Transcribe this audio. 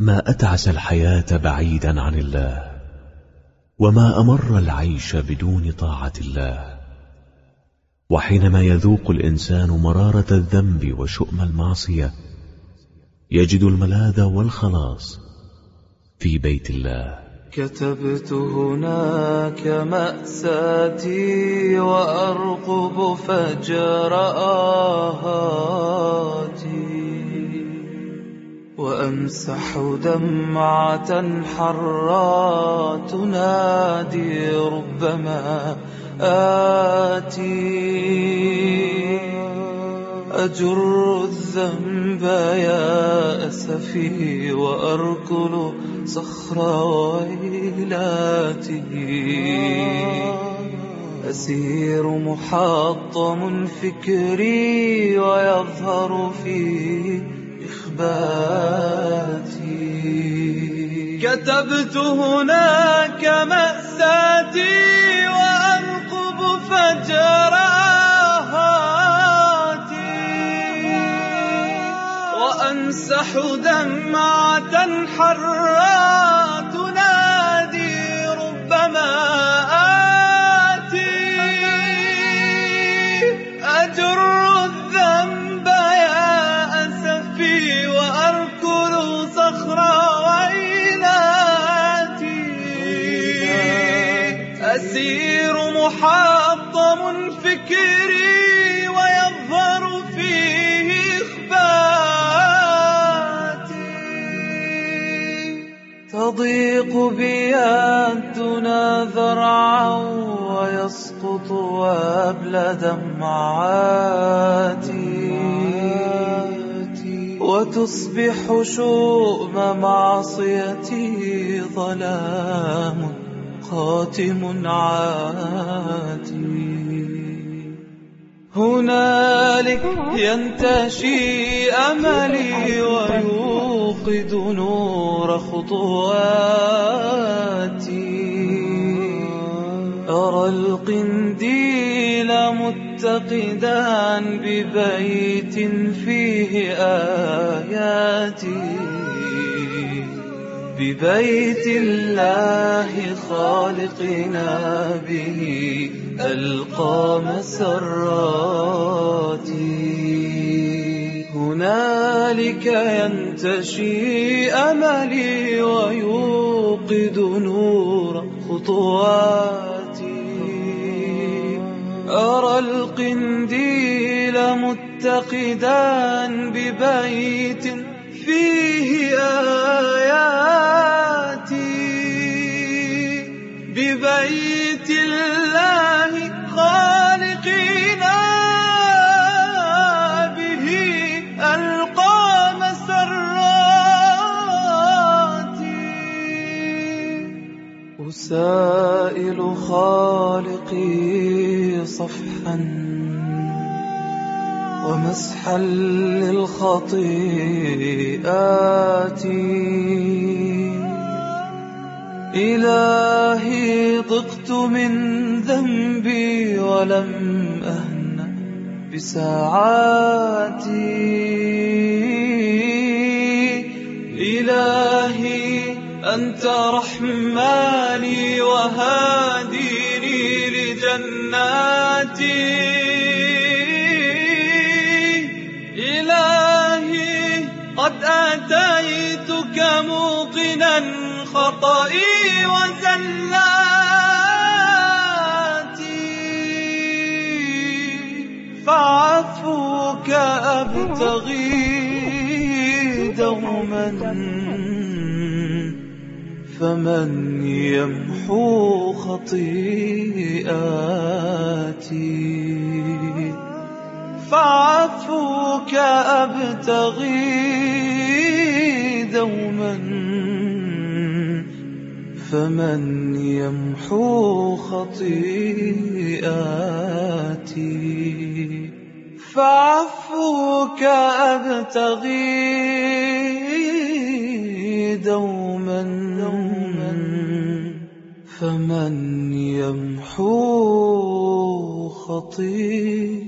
ما أتعس الحياة بعيدا عن الله وما أمر العيش بدون طاعة الله. وحينما يذوق الإنسان مرارة الذنب وشؤم المعصية يجد الملاذ والخلاص في بيت الله. كتبت هناك مأساتي وأرقب فجر آهاتي. وأمسح دمعة حرا تنادي ربما آتي. أجر الذنب يا أسفي وأركل صخر ويلاتي. أسير محطم فكري ويظهر في إخباتي كتبت هناك مأساتي وأنقب فجراتي وأمسح دمعة حرات أسير محطم فكري ويظهر فيه إخباتي. تضيق بي الدنا ذرعا ويسقط وابل دمعاتي. وتصبح شؤم معصيتي ظلام قاتم عاتي. هنالك ينتشي أملي ويوقد نور خطواتي. أرى القنديل متقدا ببيت فيه آياتي. ببيت الله خالقنا به ألقى مسراتي هنالك ينتشي أملي ويوقد نور خطواتي أرى القنديل متقدا ببيت فيه آياتي ببيت الله خالقنا به ألقى مسراتي. أسائل خالقي صفحا. ومسحا للخطيئات. إلهي ضقت من ذنبي ولم أهن بساعاتي. إلهي أنت رحماني وهاديني لجناتي. أتيتك موقنا خطئي وزلاتي. فعفوك أبتغي دوما. فمن يمحو خطيئاتي. فعفوك أبتغي دوما فمن يمحو خطيئاتي فعفوك أبتغي دوما فمن يمحو خطيئاتي